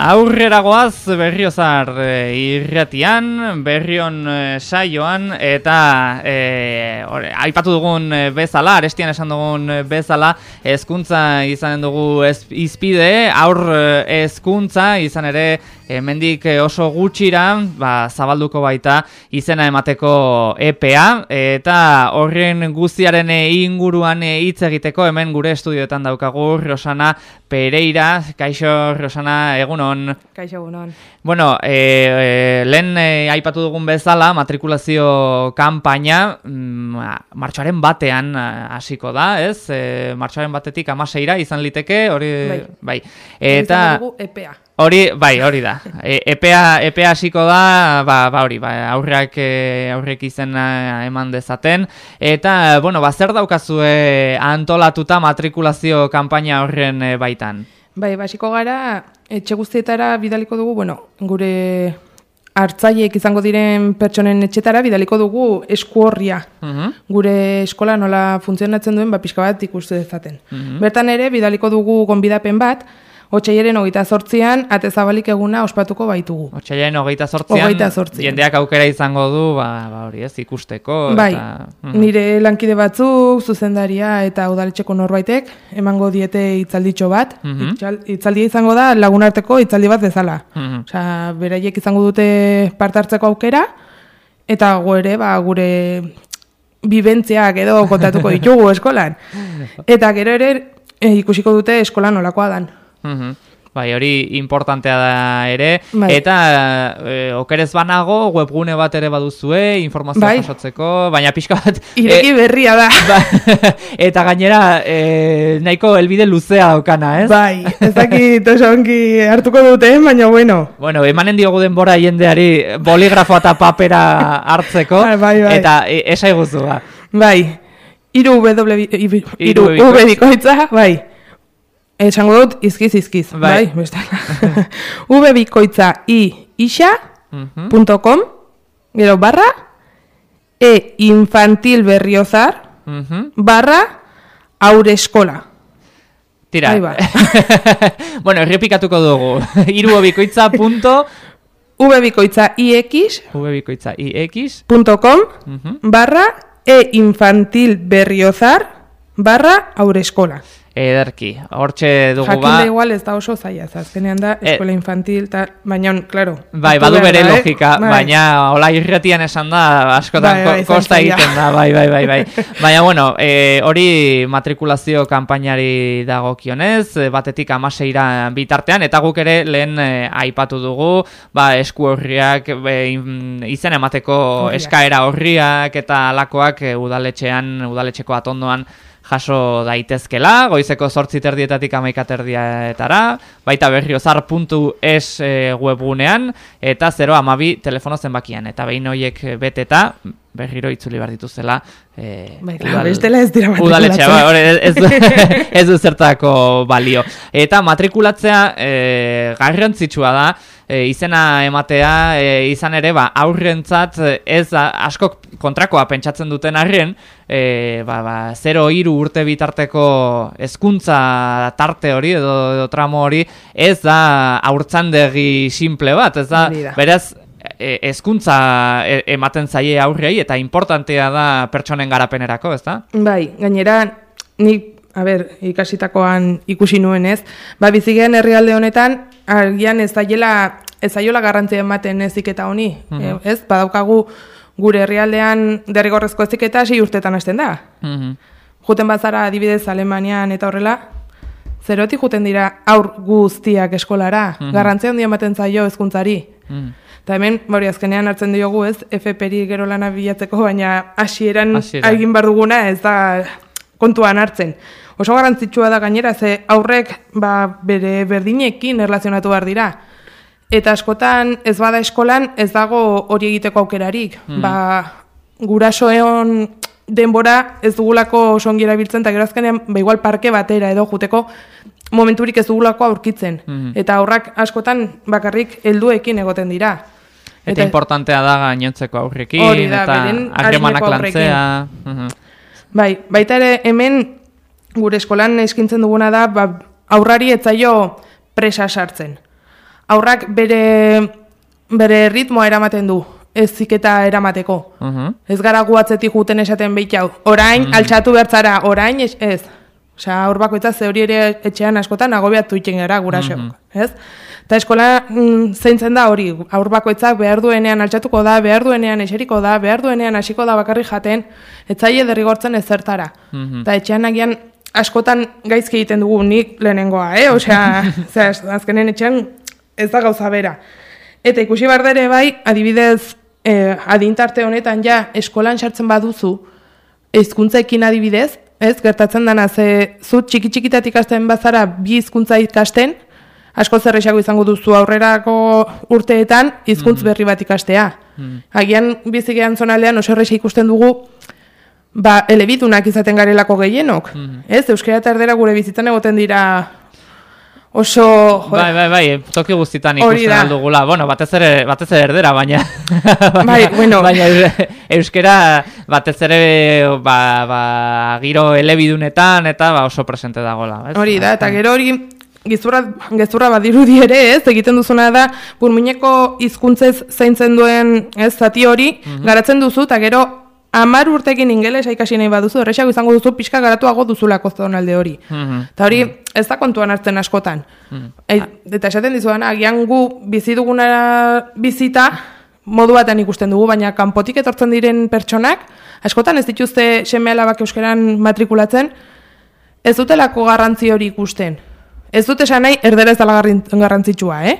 Aurrera goaz berriozar e, irratian, berrion e, saioan, eta e, aipatu dugun bezala, arestian esan dugun bezala, hezkuntza izanen dugu ez, izpide, aur hezkuntza izan ere hemendik oso gutxira, ba, zabalduko baita izena emateko EPA, eta horren guztiaren inguruan hitz egiteko hemen gure estudioetan daukagu Rosana Pereira, kaixo Rosana, eguno egunon. Kaixo egunon. Bueno, e, e, lehen e, aipatu dugun bezala, matrikulazio kanpaina mm, martxoaren batean hasiko da, ez? E, martxoaren batetik amaseira izan liteke, hori... Bai. bai. Eta... EPA. Hori, bai, hori da. E, epea, epea hasiko da, ba, ba hori, ba, aurreak, aurrek izena eman dezaten. Eta, bueno, ba, zer daukazue antolatuta matrikulazio kanpaina horren baitan? Bai, basiko gara, etxe guztietara bidaliko dugu, bueno, gure hartzaiek izango diren pertsonen etxetara bidaliko dugu esku horria. Mhm. Gure eskola nola funtzionatzen duen, ba, pixka bat ikuste dezaten. Mhm. Bertan ere, bidaliko dugu gonbidapen bat, Otsaiaren hogeita sortzian, atezabalik eguna ospatuko baitugu. Otsaiaren hogeita sortzian, jendeak aukera izango du, ba, ba hori ez, ikusteko. Bai, eta, mhm. nire lankide batzuk, zuzendaria eta udaletxeko norbaitek, emango diete itzalditxo bat. Mm Itzaldia izango da lagunarteko itzaldi bat bezala. Mm -hmm. beraiek izango dute partartzeko aukera, eta ere, ba, gure bibentziak edo kontatuko ditugu eskolan. Eta gero ere, e, ikusiko dute eskolan nolakoa dan. Mhm. Bai, hori importantea da ere. Bai. Eta e, okerez banago, webgune bat ere baduzue, informazioa bai. jasotzeko, baina pixka bat... Ireki e, berria da. Ba, eta gainera, e, nahiko elbide luzea daukana, ez? Bai, ez dakit ongi hartuko dute, baina bueno. Bueno, emanen diogu denbora jendeari boligrafoa eta papera hartzeko, bai, bai, bai. eta e, esai ba. Bai, iru W, iru V bikoitza, bai. Esango dut, izkiz, izkiz. Bai. bai v bikoitza i isa, punto com, gero barra, e infantil berriozar, barra, aure eskola. Tira. Ba. bueno, errepikatuko dugu. Iru bikoitza punto... V bikoitza ix, v bikoitza ix, punto com, barra, e infantil berriozar, barra, aure eskola ederki. Hortxe dugu Jakin ba... da igual ez da oso zaila, azkenean da, eh, eskola infantil, ta, baina, claro. Bai, badu bere da, logika, eh? baina hola irretian esan da, askotan bai, bai, kosta egiten da, bai, bai, bai, bai. baina, bueno, e, hori matrikulazio kanpainari dagokionez, batetik amaseira bitartean, eta guk ere lehen aipatu dugu, ba, esku horriak, izen emateko eskaera horriak, eta alakoak udaletxean, udaletxeko atondoan, jaso daitezkela, goizeko sortzi terdietatik amaika terdietara, baita berriozar.es e, webgunean, eta 0 amabi telefono zenbakian, eta behin horiek beteta, berriro itzuli behar dituzela. E, bai, udal, ez dela ez dira Udaletxea, ba, ez, ez du zertako balio. Eta matrikulatzea e, garrantzitsua da, e, izena ematea e, izan ere ba aurrentzat ez asko kontrakoa pentsatzen duten arren e, ba, ba, 0 hiru urte bitarteko hezkuntza tarte hori edo, edo tramo hori ez da aurtzandegi simple bat ez da beraz hezkuntza e, ematen zaie aurrei eta importantea da pertsonen garapenerako, ezta? Bai, gainera nik a ber, ikasitakoan ikusi nuen ez, ba, bizigen herrialde honetan, argian ez daiela, ez daiola garrantzia ematen eziketa honi, mm ez, badaukagu gure herrialdean derrigorrezko eziketa sei urtetan hasten da. Mm Juten bazara adibidez Alemanian eta horrela, zeroti juten dira aur guztiak eskolara, mm -hmm. garrantzia handia ematen zaio hezkuntzari. Mm Eta hemen, bori azkenean hartzen diogu ez, FPRI gero lana bilatzeko, baina hasieran egin bar duguna ez da kontuan hartzen. Oso garrantzitsua da gainera, ze aurrek ba, bere berdinekin erlazionatu behar dira. Eta askotan ez bada eskolan ez dago hori egiteko aukerarik. Mm. Ba, gurasoeon denbora ez dugulako songira biltzen, eta gero azkenean ba, igual parke batera edo juteko momenturik ez dugulako aurkitzen. Mm. Eta aurrak askotan bakarrik helduekin egoten dira. Eta, eta importantea da gainontzeko aurrekin, da, eta harremanak lantzea. Mhm. Bai, baita ere hemen gure eskolan eskintzen duguna da ba, aurrari etzaio presa sartzen. aurrak bere, bere ritmoa eramaten du, ez ziketa eramateko. Mhm. Ez gara guatzetik guten esaten behit hau. Orain, Mm. altxatu bertzara, orain, ez. ez. Osea, aur bakoitza ze hori ere etxean askotan agobiatu iten gara gurasoak, Mhm. ez? Eta eskola mm, zeintzen da hori, aur bakoitzak behar duenean altxatuko da, behar duenean eseriko da, behar duenean hasiko da bakarrik jaten, etzaile derrigortzen ezertara. Mhm. Eta etxean agian askotan gaizki egiten dugu nik lehenengoa, eh? Osea, zera, azkenen etxean ez da gauza bera. Eta ikusi behar dere bai, adibidez, eh, adintarte honetan ja eskolan sartzen baduzu, hizkuntzekin adibidez, ez, gertatzen dana, ze zu txiki txikitatik ikasten bazara bi hizkuntza ikasten, asko zerrexago izango duzu aurrerako urteetan hizkuntz berri bat ikastea. Agian bizigean zonaldean oso erresa ikusten dugu ba, elebidunak izaten garelako gehienok. Ez, euskara eta erdera gure bizitzan egoten dira oso... jo, Bai, bai, bai, toki guztitan Hori ikusten aldugula. Bueno, batez ere, batez ere erdera, baina... Bai, bueno. baina eus- euskera batez ere ba, ba, giro elebidunetan eta ba, oso presente dagola. Ez? Hori da, eta gero hori gizurra, gezurra badirudi ere, ez, egiten duzuna da, burmuineko hizkuntzez zaintzen duen, ez, zati hori, garatzen duzu, eta gero amar urtekin ingelesa ikasi nahi baduzu, erresago izango duzu pixka garatuago duzulako zonalde hori. Mhm. Eta hori, ez da kontuan hartzen askotan. Ei, eta esaten dizudan, agian gu bizi duguna bizita, modu batean ikusten dugu, baina kanpotik etortzen diren pertsonak, askotan ez dituzte seme alabak euskeran matrikulatzen, ez dutelako garrantzi hori ikusten. Ez dut esan nahi, erdera ez dela garrantzitsua, eh?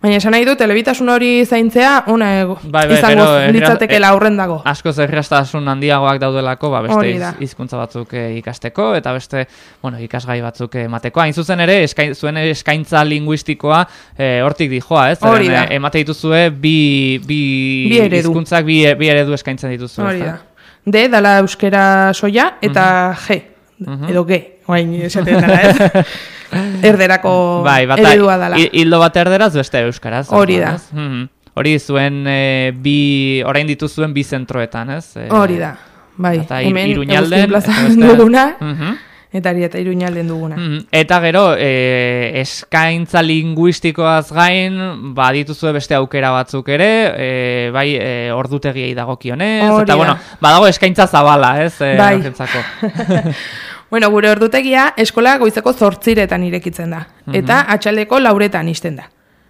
Baina esan nahi du, telebitasun hori zaintzea, ona ego, Bai, bai, izango gero, eh, litzatekela aurren dago. Askoz errastasun handiagoak daudelako, ba, beste hizkuntza batzuk eh, ikasteko, eta beste, bueno, ikasgai batzuk eh, emateko. Hain zuzen ere, eskain, zuen eskaintza linguistikoa eh, hortik dijoa, ez? Hori da. eh, Emate dituzue bi, bi, Bi eredu. hizkuntzak bi, bi eredu eskaintzen dituzue. Hori da. D, dala euskera soia, eta G, edo G, oain esaten dara, ez? Erderako Bai, bata, eredua dala. hi- hildo bat erderaz, beste euskaraz. Hori da. ez? Mhm. Hori zuen eh, bi, orain dituzuen bi zentroetan, ez? Eh, Hori da. Bai, Eta ir- hemen Iruñalden, duguna, Mhm. eta ari eta iruñalden duguna. Mhm. Eta gero, eh, eskaintza linguistikoaz gain, badituzue beste aukera batzuk ere, eh, bai eh, ordutegiei dagokionez, Hori eta bueno, badago eskaintza zabala, ez? Bai. Bueno, gure ordutegia eskola goizeko zortziretan irekitzen da. Eta atxaldeko lauretan isten da.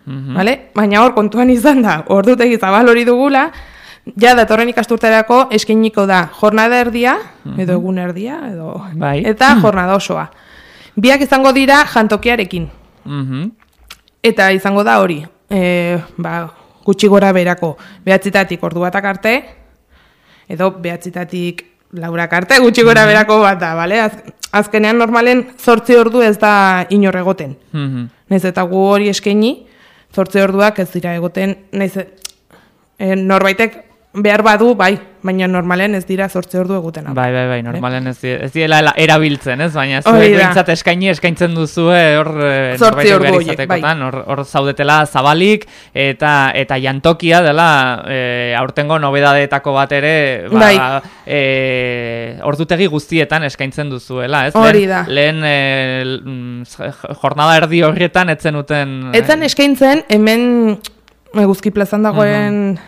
Mhm. Vale? Baina hor kontuan izan da, ordutegi zabal hori dugula, ja datorren ikasturterako eskainiko da jornada erdia, edo egun erdia, edo... Bai. Eta jornada osoa. Biak izango dira jantokiarekin. Mhm. Eta izango da hori, e, ba, gutxi gora berako, behatzitatik ordu batak arte, edo behatzitatik laurak arte, gutxi gora berako bat da, bale? Az, azkenean normalen zortzi ordu ez da inor egoten. Mhm. Naiz eta gu hori eskaini, zortzi orduak ez dira egoten, naiz e, norbaitek behar badu, bai, baina normalen ez dira zortzi ordu eguten. Bai, bai, bai, normalen ez, die- ez diela ela- erabiltzen, ez? Baina zuek da. behintzat eskaini eskaintzen duzue hor eh, Zortzi norbaitek ordu horiek, izatekotan, hor, hor zaudetela zabalik eta eta jantokia dela e, aurtengo nobedadeetako bat ere ba, Bai. e, ordutegi guztietan eskaintzen duzuela, ez? Hori lehen, da. Lehen e, l- mm, jornada erdi horrietan etzen uten... eh, Etzan eskaintzen, hemen eguzki plazan dagoen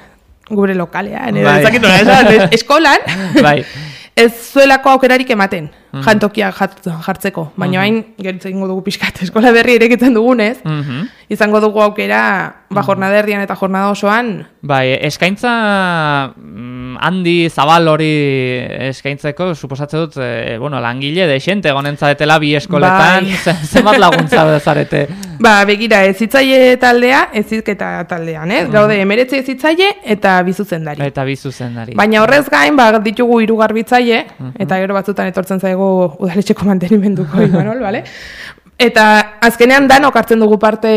gure lokalean, edo Bai. ez dakit nola eskolan, bai. ez zuelako aukerarik ematen, jantokia jat- jartzeko. Baina hain, geritza egingo dugu pixkat, eskola berri erekitzen dugunez, Mhm. izango dugu aukera, ba, jornada erdian eta jornada osoan, Bai, eskaintza mm, handi zabal hori eskaintzeko, suposatze dut, e, bueno, langile de xente gonentzatela bi eskoletan, Bai. ze- zenbat laguntza bezarete. ba, begira, ezitzaile taldea, ezizketa taldean, ez? Gaude, emeretzi ezitzaile eta bizuzendari. Eta bi zuzendari. Baina horrez gain, ba, ditugu hiru garbitzaile, eta gero batzutan etortzen zaigu udaletxeko mantenimenduko Imanol, bale? Eta azkenean danok hartzen dugu parte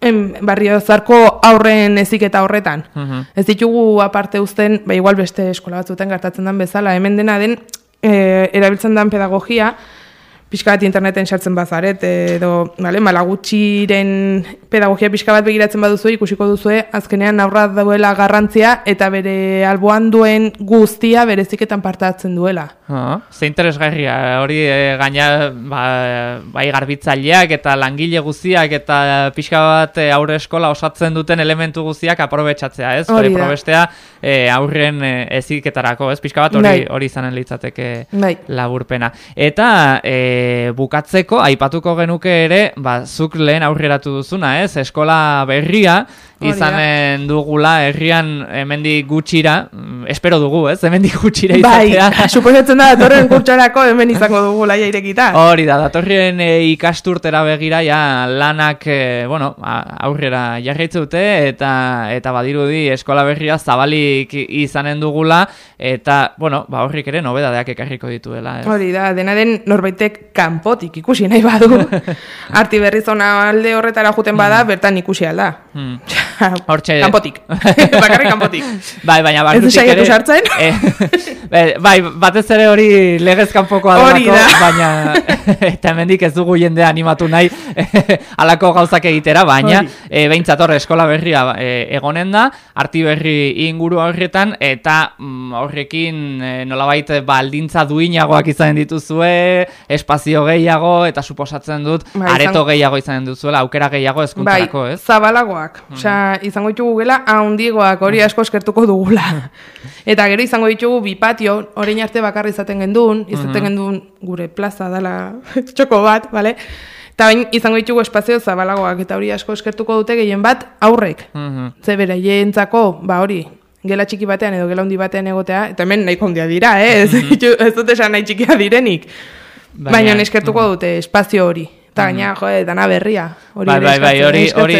em, barrio zarko aurren eziketa horretan. Mhm. Ez ditugu aparte uzten, ba igual beste eskola batzuten gertatzen den bezala, hemen dena den e, erabiltzen den pedagogia, pixka bat interneten sartzen bazaret, edo, vale, malagutxiren pedagogia pixka bat begiratzen baduzu, ikusiko duzue, azkenean aurra duela garrantzia, eta bere alboan duen guztia bereziketan partatzen duela. Uh, ze interesgarria, hori e, gaina ba, bai garbitzaileak eta langile guztiak eta pixka bat e, aurre eskola osatzen duten elementu guztiak aprobetsatzea, ez? Hori probestea e, aurren eziketarako, ez? Pixka bat hori bai. hori izanen litzateke bai. laburpena. Eta e, bukatzeko, aipatuko genuke ere, ba, zuk lehen aurreratu duzuna, ez? Eskola berria, izanen dugula herrian hemendik gutxira, mm, espero dugu, ez? Hemendik gutxira bai, izatea. Bai, suposatzen da datorren kurtsarako hemen izango dugu laia irekita. Hori da, datorren e, ikasturtera begira ja lanak, e, bueno, aurrera jarraitze dute eta eta badirudi eskola berria zabalik izanen dugula eta, bueno, ba horrik ere nobedadeak ekarriko dituela, ez? Hori da, dena den norbaitek kanpotik ikusi nahi badu. Arti berri zona alde horretara juten bada, hmm. bertan ikusi alda. Hmm. Hortxe... Kanpotik. Bakarrik kanpotik. Bai, baina barrutik ere... Ez sartzen? Eh, bai, batez ere hori legez kanpokoa delako, baina eta hemendik ez dugu jende animatu nahi alako gauzak egitera, baina e, behintzat horre eskola berria e, egonen da, arti berri inguru horretan, eta mm, horrekin e, nolabait baldintza duinagoak izanen dituzue, espazio gehiago, eta suposatzen dut, bai, areto gehiago izanen duzuela, aukera gehiago ezkuntzarako, bai, ez? zabalagoak. Mm. Izango ditugu gela haundigoak hori asko eskertuko dugula. Eta gero izango ditugu bi patio, orain arte bakarri izaten gendun, izaten mhm. gendun gure plaza dela txoko bat, bale? Eta bain izango ditugu espazio zabalagoak, eta hori asko eskertuko dute gehien bat aurrek. Mm Ze bere, jentzako, ba hori, gela txiki batean edo gela hundi batean egotea, eta hemen nahi kondia dira, eh? ez, mm ez dute esan nahi txikia direnik. Baina, Baina eskertuko mhm. dute espazio hori. Eta gaina, jo, dana berria. Hori bai, bai, bai, hori, hori,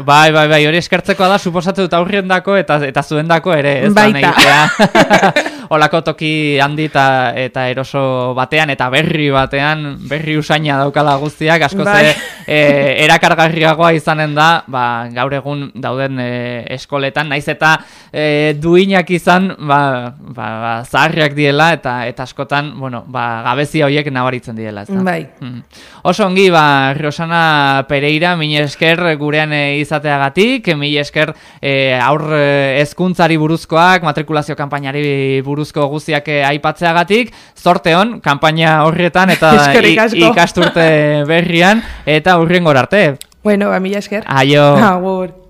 bai, bai, bai, hori eskertzeko da, suposatu dut aurrien dako eta, eta zuen dako ere, ez Baita. da Olako toki handi eta, eta eroso batean, eta berri batean, berri usaina daukala guztiak, asko bai. ze e, erakargarriagoa izanen da, ba, gaur egun dauden e, eskoletan, naiz eta e, duinak izan, ba, ba, ba, zaharriak diela, eta eta askotan, bueno, ba, gabezia horiek nabaritzen diela, ez da? Bai. Mm. Oso ongi, ba, Rosana Pereira, mini esker gurean e, izateagatik, mini esker e, aur ezkuntzari buruzkoak, matrikulazio kanpainari buruzko guztiak e, aipatzeagatik, zorte hon, kanpaina horretan eta ikasturte berrian, eta hurrien arte. Bueno, ba, mila esker. Aio. Agur.